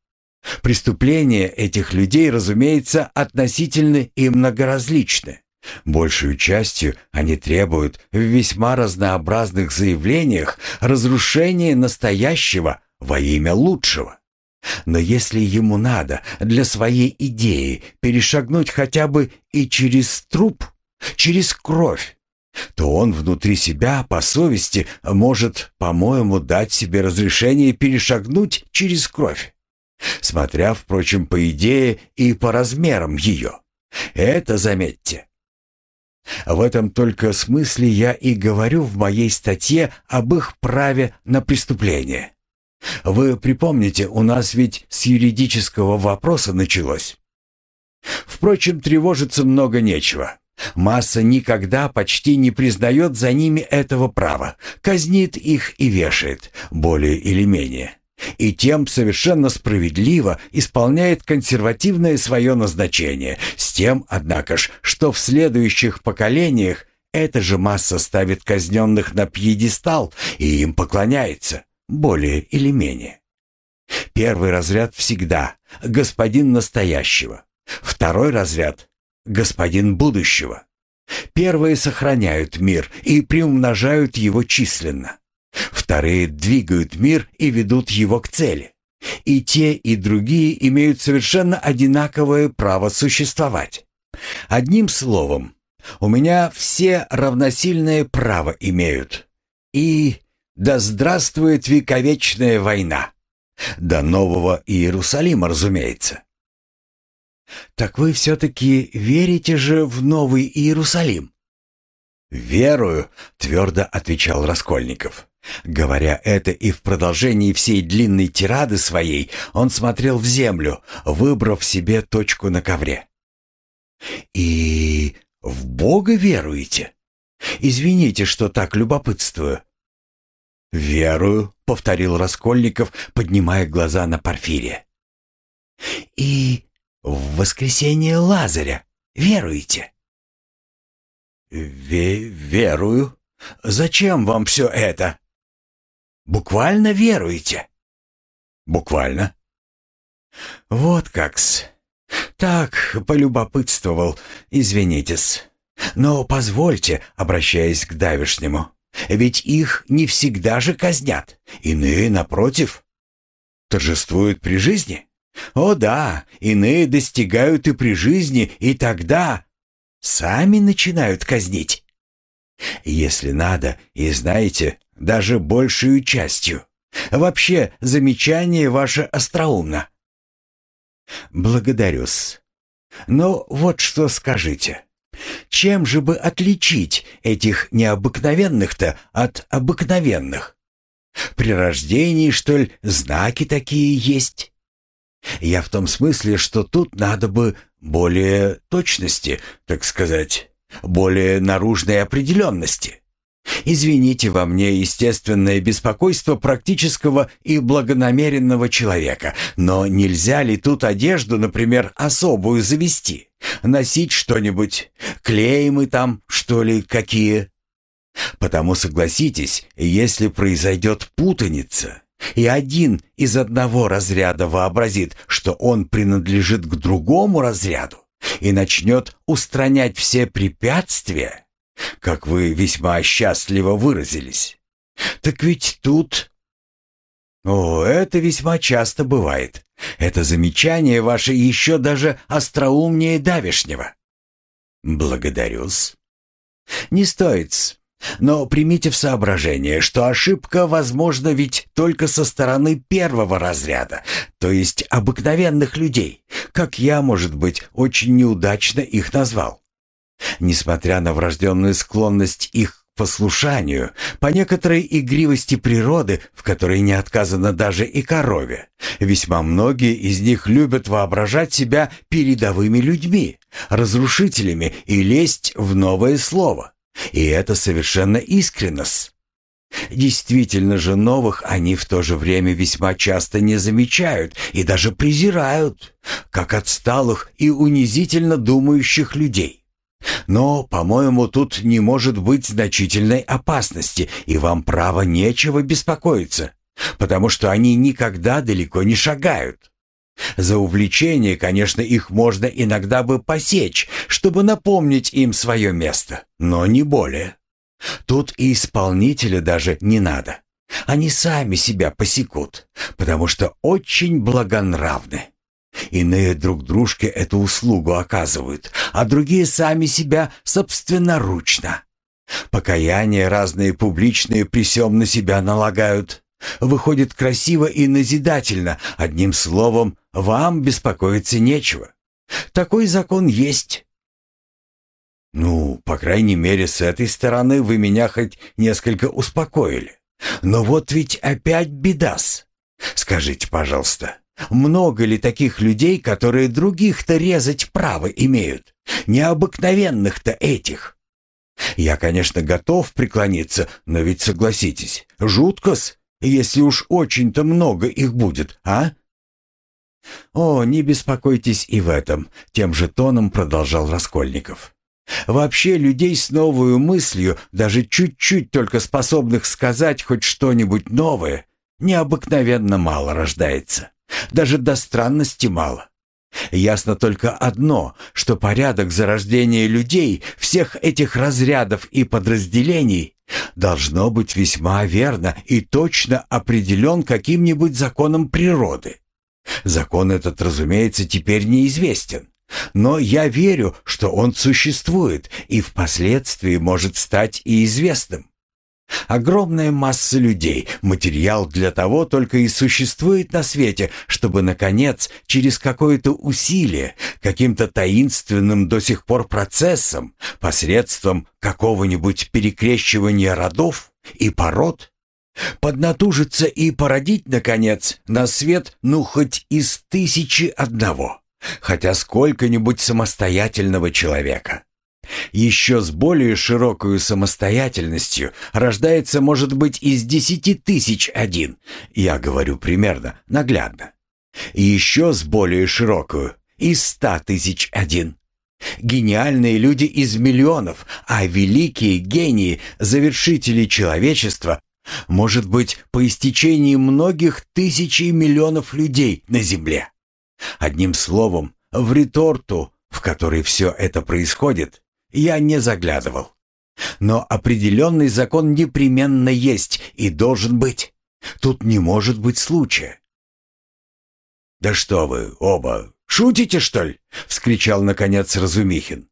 Преступления этих людей, разумеется, относительны и многоразличны. Большую частью они требуют в весьма разнообразных заявлениях разрушения настоящего во имя лучшего. Но если ему надо для своей идеи перешагнуть хотя бы и через труп – через кровь, то он внутри себя по совести может, по-моему, дать себе разрешение перешагнуть через кровь, смотря, впрочем, по идее и по размерам ее. Это заметьте. В этом только смысле я и говорю в моей статье об их праве на преступление. Вы припомните, у нас ведь с юридического вопроса началось. Впрочем, тревожиться много нечего. Масса никогда почти не признает за ними этого права, казнит их и вешает, более или менее. И тем совершенно справедливо исполняет консервативное свое назначение, с тем, однако ж, что в следующих поколениях эта же масса ставит казненных на пьедестал и им поклоняется, более или менее. Первый разряд всегда господин настоящего, второй разряд господин будущего. Первые сохраняют мир и приумножают его численно. Вторые двигают мир и ведут его к цели. И те, и другие имеют совершенно одинаковое право существовать. Одним словом, у меня все равносильное право имеют. И да здравствует вековечная война. До Нового Иерусалима, разумеется. «Так вы все-таки верите же в Новый Иерусалим?» «Верую», — твердо отвечал Раскольников. Говоря это и в продолжении всей длинной тирады своей, он смотрел в землю, выбрав себе точку на ковре. «И в Бога веруете? Извините, что так любопытствую». «Верую», — повторил Раскольников, поднимая глаза на Порфирия. «И в воскресение Лазаря веруете?» Ве «Верую. Зачем вам все это?» «Буквально веруете?» «Буквально». «Вот как-с. Так, полюбопытствовал, извинитесь. Но позвольте, обращаясь к давешнему, ведь их не всегда же казнят, иные, напротив, торжествуют при жизни. О да, иные достигают и при жизни, и тогда сами начинают казнить. Если надо, и знаете, даже большую частью. Вообще, замечание ваше остроумно. Благодарю-с. Но вот что скажите. Чем же бы отличить этих необыкновенных-то от обыкновенных? При рождении, что ли, знаки такие есть? Я в том смысле, что тут надо бы более точности, так сказать, более наружной определенности. Извините во мне естественное беспокойство практического и благонамеренного человека, но нельзя ли тут одежду, например, особую завести? Носить что-нибудь? Клеймы там, что ли, какие? Потому согласитесь, если произойдет путаница, и один из одного разряда вообразит, что он принадлежит к другому разряду, и начнет устранять все препятствия, как вы весьма счастливо выразились. Так ведь тут... О, это весьма часто бывает. Это замечание ваше еще даже остроумнее давешнего. Благодарю-с. Не стоит но примите в соображение, что ошибка возможна ведь только со стороны первого разряда, то есть обыкновенных людей, как я, может быть, очень неудачно их назвал. Несмотря на врожденную склонность их к послушанию, по некоторой игривости природы, в которой не отказано даже и корове, весьма многие из них любят воображать себя передовыми людьми, разрушителями и лезть в новое слово. И это совершенно искренность. Действительно же новых они в то же время весьма часто не замечают и даже презирают, как отсталых и унизительно думающих людей. Но, по-моему, тут не может быть значительной опасности, и вам право нечего беспокоиться, потому что они никогда далеко не шагают. За увлечение, конечно, их можно иногда бы посечь, чтобы напомнить им свое место, но не более. Тут и исполнителя даже не надо. Они сами себя посекут, потому что очень благонравны. Иные друг дружке эту услугу оказывают, а другие сами себя собственноручно. Покаяние разные публичные присем на себя налагают. Выходит красиво и назидательно, одним словом, вам беспокоиться нечего. Такой закон есть. Ну, по крайней мере, с этой стороны вы меня хоть несколько успокоили. Но вот ведь опять бедас. Скажите, пожалуйста, много ли таких людей, которые других-то резать право имеют? Необыкновенных-то этих. Я, конечно, готов преклониться, но ведь согласитесь, жутко-с, если уж очень-то много их будет, а? «О, не беспокойтесь и в этом», — тем же тоном продолжал Раскольников. «Вообще людей с новой мыслью, даже чуть-чуть только способных сказать хоть что-нибудь новое, необыкновенно мало рождается. Даже до странности мало. Ясно только одно, что порядок зарождения людей, всех этих разрядов и подразделений, должно быть весьма верно и точно определен каким-нибудь законом природы. Закон этот, разумеется, теперь неизвестен. Но я верю, что он существует и впоследствии может стать и известным. Огромная масса людей, материал для того только и существует на свете, чтобы, наконец, через какое-то усилие, каким-то таинственным до сих пор процессом, посредством какого-нибудь перекрещивания родов и пород, Поднатужиться и породить, наконец, на свет, ну, хоть из тысячи одного, хотя сколько-нибудь самостоятельного человека. Еще с более широкой самостоятельностью рождается, может быть, из десяти тысяч один, я говорю примерно, наглядно. И еще с более широкую, из ста тысяч один. Гениальные люди из миллионов, а великие гении, завершители человечества, может быть, по истечении многих тысяч и миллионов людей на Земле. Одним словом, в реторту, в которой все это происходит, я не заглядывал. Но определенный закон непременно есть и должен быть. Тут не может быть случая. «Да что вы, оба, шутите, что ли?» — вскричал, наконец, Разумихин.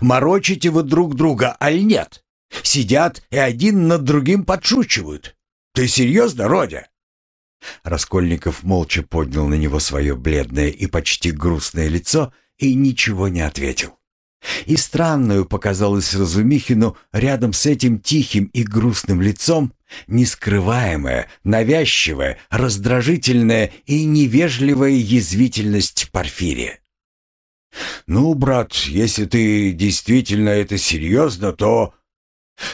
«Морочите вы друг друга, аль нет? Сидят и один над другим подшучивают. Ты серьезно, Родя?» Раскольников молча поднял на него свое бледное и почти грустное лицо и ничего не ответил. И странную показалось Разумихину рядом с этим тихим и грустным лицом нескрываемая, навязчивая, раздражительная и невежливая язвительность Порфирия. «Ну, брат, если ты действительно это серьезно, то...»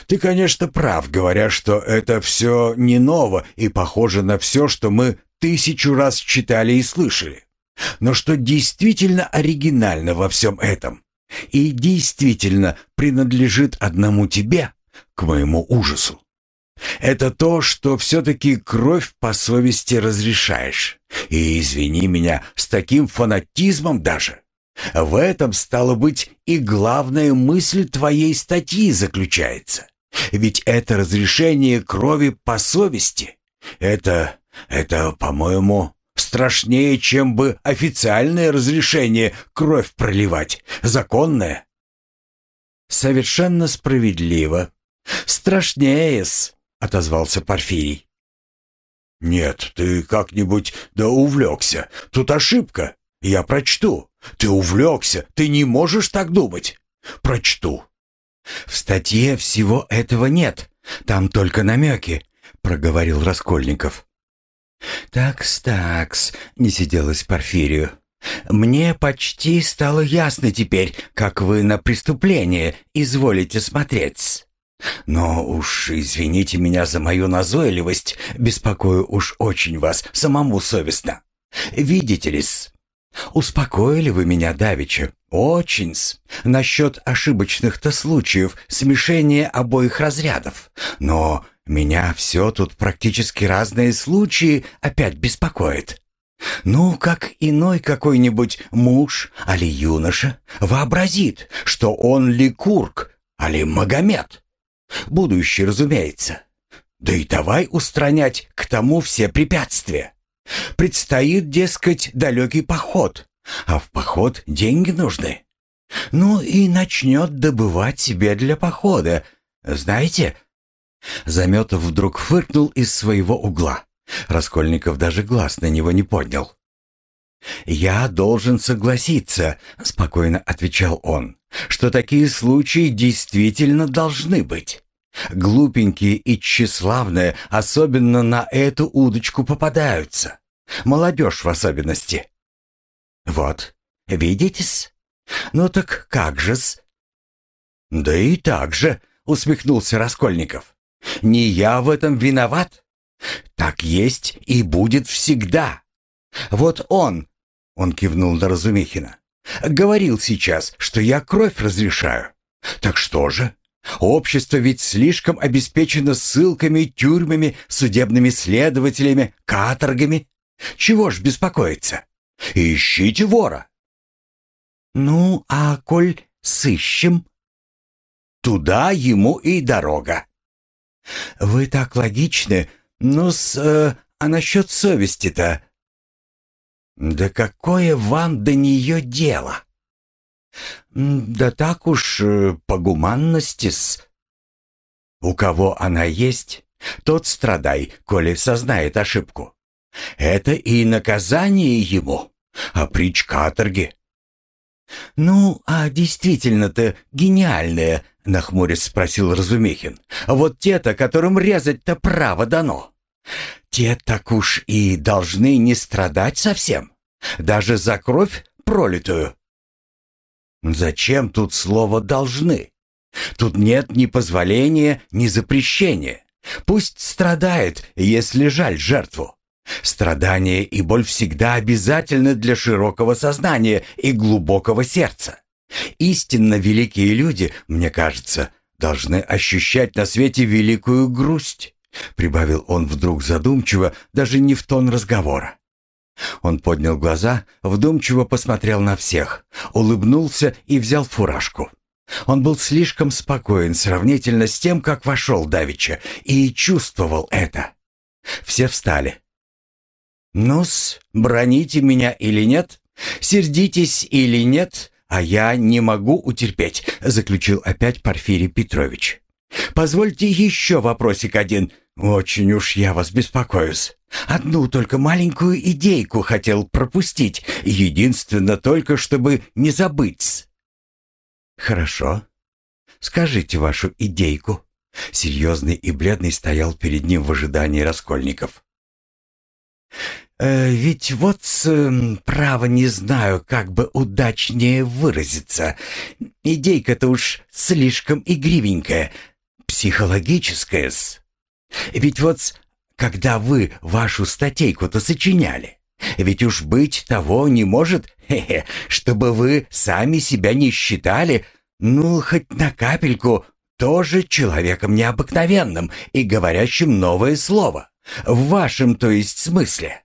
«Ты, конечно, прав, говоря, что это все не ново и похоже на все, что мы тысячу раз читали и слышали. Но что действительно оригинально во всем этом и действительно принадлежит одному тебе, к моему ужасу. Это то, что все-таки кровь по совести разрешаешь. И извини меня, с таким фанатизмом даже. В этом, стало быть, и главная мысль твоей статьи заключается. Ведь это разрешение крови по совести. Это, это, по-моему, страшнее, чем бы официальное разрешение кровь проливать, законное. Совершенно справедливо. Страшнее-с, отозвался Порфирий. Нет, ты как-нибудь да увлекся. Тут ошибка. Я прочту. Ты увлекся. Ты не можешь так думать. Прочту. В статье всего этого нет. Там только намеки, проговорил Раскольников. «Такс-такс», — не сиделось Порфирию. «Мне почти стало ясно теперь, как вы на преступление изволите смотреть. Но уж извините меня за мою назойливость, беспокою уж очень вас, самому совестно. Видите ли-с, успокоили вы меня давеча, очень-с, насчет ошибочных-то случаев смешения обоих разрядов. Но меня все тут практически разные случаи опять беспокоит. Ну, как иной какой-нибудь муж али юноша вообразит, что он ликург али Магомед. Будущий, разумеется. Да и давай устранять к тому все препятствия. Предстоит, дескать, далекий поход, а в поход деньги нужны. Ну и начнет добывать себе для похода. Знаете, Заметов вдруг фыркнул из своего угла. Раскольников даже глаз на него не поднял. «Я должен согласиться», — спокойно отвечал он, «что такие случаи действительно должны быть. Глупенькие и тщеславные особенно на эту удочку попадаются. Молодежь в особенности. Вот, видите-с? Ну так как же-с?» «Да и так же», — усмехнулся Раскольников. Не я в этом виноват. Так есть и будет всегда. Вот он, он кивнул на Разумихина, говорил сейчас, что я кровь разрешаю. Так что же? Общество ведь слишком обеспечено ссылками, тюрьмами, судебными следователями, каторгами. Чего ж беспокоиться? Ищите вора. Ну, а коль сыщем? Туда ему и дорога. «Вы так логичны. Ну-с, э, а насчет совести-то?» «Да какое вам до нее дело?» «Да так уж э, по гуманности-с». «У кого она есть, тот страдай, коли сознает ошибку. Это и наказание ему, а притч каторги». «Ну, а действительно-то гениальное», Нахмурясь спросил Разумихин. «Вот те-то, которым резать-то право дано. Те так уж и должны не страдать совсем. Даже за кровь пролитую». «Зачем тут слово «должны»? Тут нет ни позволения, ни запрещения. Пусть страдает, если жаль жертву. Страдание и боль всегда обязательны для широкого сознания и глубокого сердца. Истинно великие люди, мне кажется, должны ощущать на свете великую грусть, прибавил он вдруг задумчиво, даже не в тон разговора. Он поднял глаза, вдумчиво посмотрел на всех, улыбнулся и взял фуражку. Он был слишком спокоен сравнительно с тем, как вошел Давича, и чувствовал это. Все встали. «Ну-с, броните меня или нет, сердитесь или нет, а я не могу утерпеть», заключил опять Порфирий Петрович. «Позвольте еще вопросик один. Очень уж я вас беспокоюсь. Одну только маленькую идейку хотел пропустить, единственно только, чтобы не забыть». «Хорошо. Скажите вашу идейку». Серьезный и бледный стоял перед ним в ожидании раскольников. Э, «Ведь вот, э, право не знаю, как бы удачнее выразиться. Идейка-то уж слишком игривенькая, психологическая-с. Ведь вот, когда вы вашу статейку-то сочиняли, ведь уж быть того не может, хе -хе, чтобы вы сами себя не считали, ну, хоть на капельку, тоже человеком необыкновенным и говорящим новое слово. В вашем, то есть, смысле.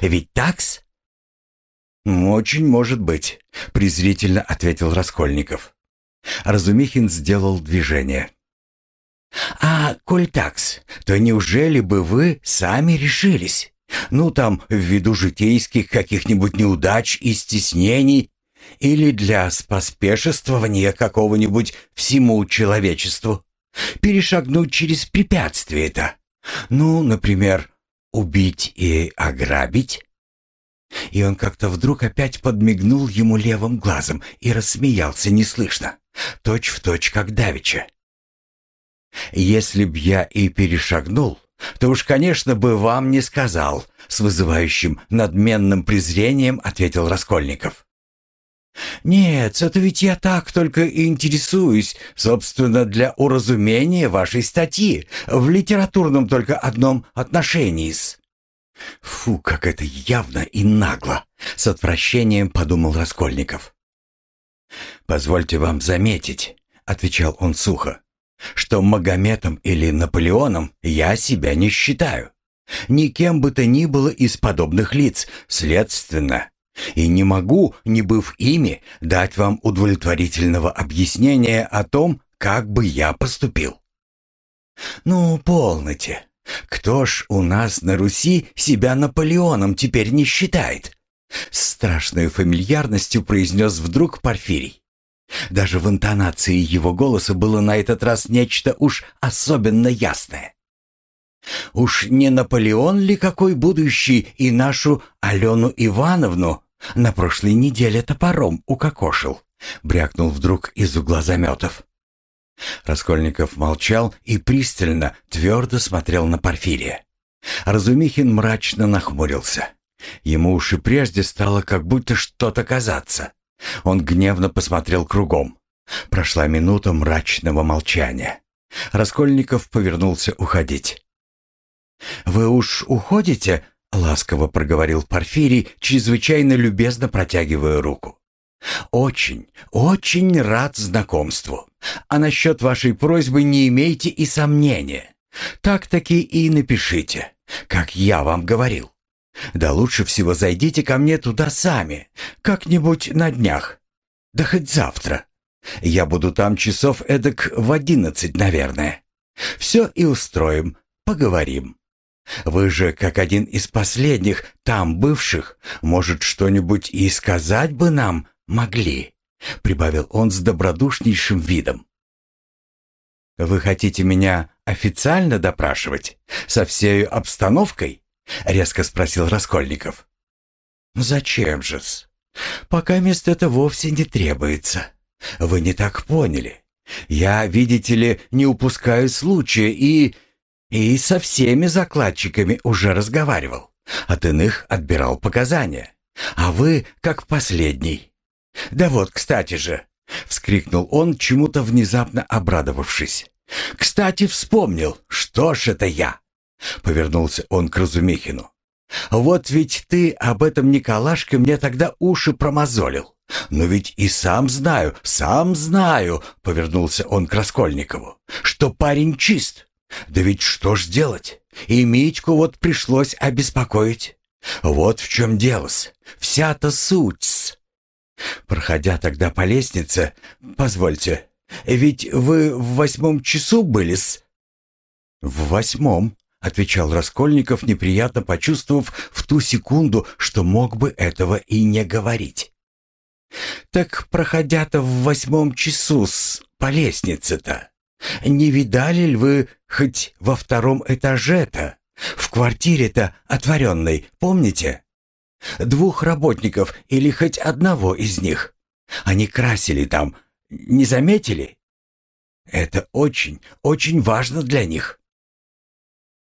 Ведь такс?» «Очень может быть», — презрительно ответил Раскольников. Разумихин сделал движение. «А коль такс, то неужели бы вы сами решились? Ну, там, ввиду житейских каких-нибудь неудач и стеснений, или для споспешествования какого-нибудь всему человечеству, перешагнуть через препятствие-то? Ну, например, убить и ограбить?» И он как-то вдруг опять подмигнул ему левым глазом и рассмеялся неслышно, точь в точь, как давеча. «Если б я и перешагнул, то уж, конечно, бы вам не сказал», с вызывающим надменным презрением ответил Раскольников. «Нет, это ведь я так только и интересуюсь, собственно, для уразумения вашей статьи, в литературном только одном отношении-с». «Фу, как это явно и нагло!» — с отвращением подумал Раскольников. «Позвольте вам заметить», — отвечал он сухо, «что Магометом или Наполеоном я себя не считаю. Никем бы то ни было из подобных лиц, следственно, и не могу, не быв ими, дать вам удовлетворительного объяснения о том, как бы я поступил. Ну, полноте. Кто ж у нас на Руси себя Наполеоном теперь не считает? С страшной фамильярностью произнес вдруг Порфирий. Даже в интонации его голоса было на этот раз нечто уж особенно ясное. Уж не Наполеон ли какой будущий и нашу Алену Ивановну на прошлой неделе топором укокошил? Брякнул вдруг из угла заметов. Раскольников молчал и пристально, твердо смотрел на Порфирия. Разумихин мрачно нахмурился. Ему уж и прежде стало как будто что-то казаться. Он гневно посмотрел кругом. Прошла минута мрачного молчания. Раскольников повернулся уходить. «Вы уж уходите?» — ласково проговорил Порфирий, чрезвычайно любезно протягивая руку. «Очень, очень рад знакомству. А насчет вашей просьбы не имейте и сомнения. Так-таки и напишите, как я вам говорил. Да лучше всего зайдите ко мне туда сами, как-нибудь на днях. Да хоть завтра. Я буду там часов эдак в одиннадцать, наверное. Все и устроим, поговорим. Вы же, как один из последних там бывших, может, что-нибудь и сказать бы нам могли», — прибавил он с добродушнейшим видом. «Вы хотите меня официально допрашивать? Со всей обстановкой?» — резко спросил Раскольников. «Зачем же-с? Пока мест это вовсе не требуется. Вы не так поняли. Я, видите ли, не упускаю случая и... и со всеми закладчиками уже разговаривал. От иных отбирал показания. А вы как последний. «Да вот, кстати же!» — вскрикнул он, чему-то внезапно обрадовавшись. «Кстати, вспомнил, что ж это я!» — повернулся он к Разумихину. «Вот ведь ты об этом Николашке мне тогда уши промозолил. Но ведь и сам знаю, сам знаю!» — повернулся он к Раскольникову. «Что парень чист. Да ведь что ж делать? И Митьку вот пришлось обеспокоить. Вот в чем дело-с. Вся-то суть-с. Проходя тогда по лестнице, позвольте, ведь вы в восьмом часу были-с? В восьмом, — отвечал Раскольников, неприятно почувствовав в ту секунду, что мог бы этого и не говорить. «Так, проходя-то в восьмом часу с по лестнице-то, не видали ли вы хоть во втором этаже-то, в квартире-то отворенной, помните? Двух работников или хоть одного из них. Они красили там, не заметили? Это очень, очень важно для них».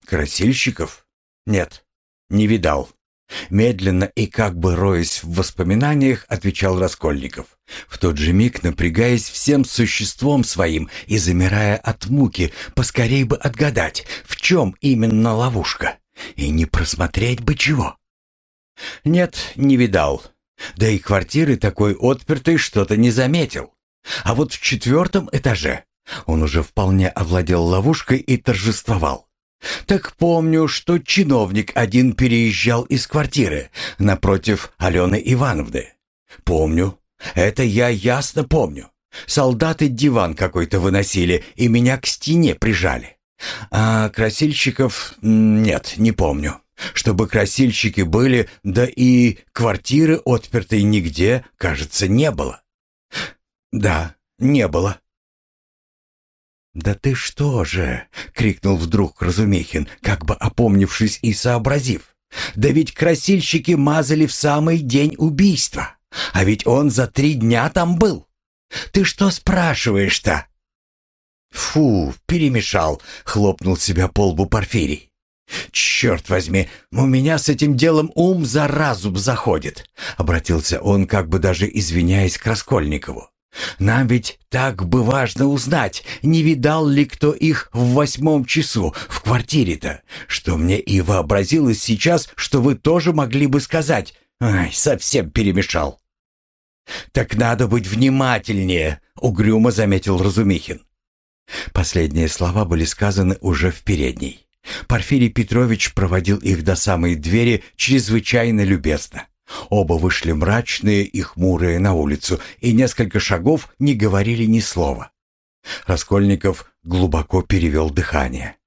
«Красильщиков? Нет, не видал». Медленно и как бы роясь в воспоминаниях, отвечал Раскольников, в тот же миг напрягаясь всем существом своим и замирая от муки, поскорей бы отгадать, в чем именно ловушка, и не просмотреть бы чего. Нет, не видал. Да и квартиры такой отпертой что-то не заметил. А вот в четвертом этаже он уже вполне овладел ловушкой и торжествовал. Так помню, что чиновник один переезжал из квартиры напротив Алены Ивановны. Помню. Это я ясно помню. Солдаты диван какой-то выносили и меня к стене прижали. А красильщиков нет, не помню. Чтобы красильщики были, да и квартиры отпертой нигде, кажется, не было. Да, не было. «Да ты что же!» — крикнул вдруг Разумехин, как бы опомнившись и сообразив. «Да ведь красильщики мазали в самый день убийства, а ведь он за три дня там был. Ты что спрашиваешь-то?» «Фу, перемешал!» — хлопнул себя по лбу Порфирий. «Черт возьми, у меня с этим делом ум за разум заходит», — обратился он, как бы даже извиняясь к Раскольникову. Нам ведь так бы важно узнать, не видал ли кто их в восьмом часу в квартире-то, что мне и вообразилось сейчас, что вы тоже могли бы сказать. Ай, совсем перемешал. Так надо быть внимательнее, угрюмо заметил Разумихин. Последние слова были сказаны уже в передней. Порфирий Петрович проводил их до самой двери чрезвычайно любезно. Оба вышли мрачные и хмурые на улицу и несколько шагов не говорили ни слова. Раскольников глубоко перевел дыхание.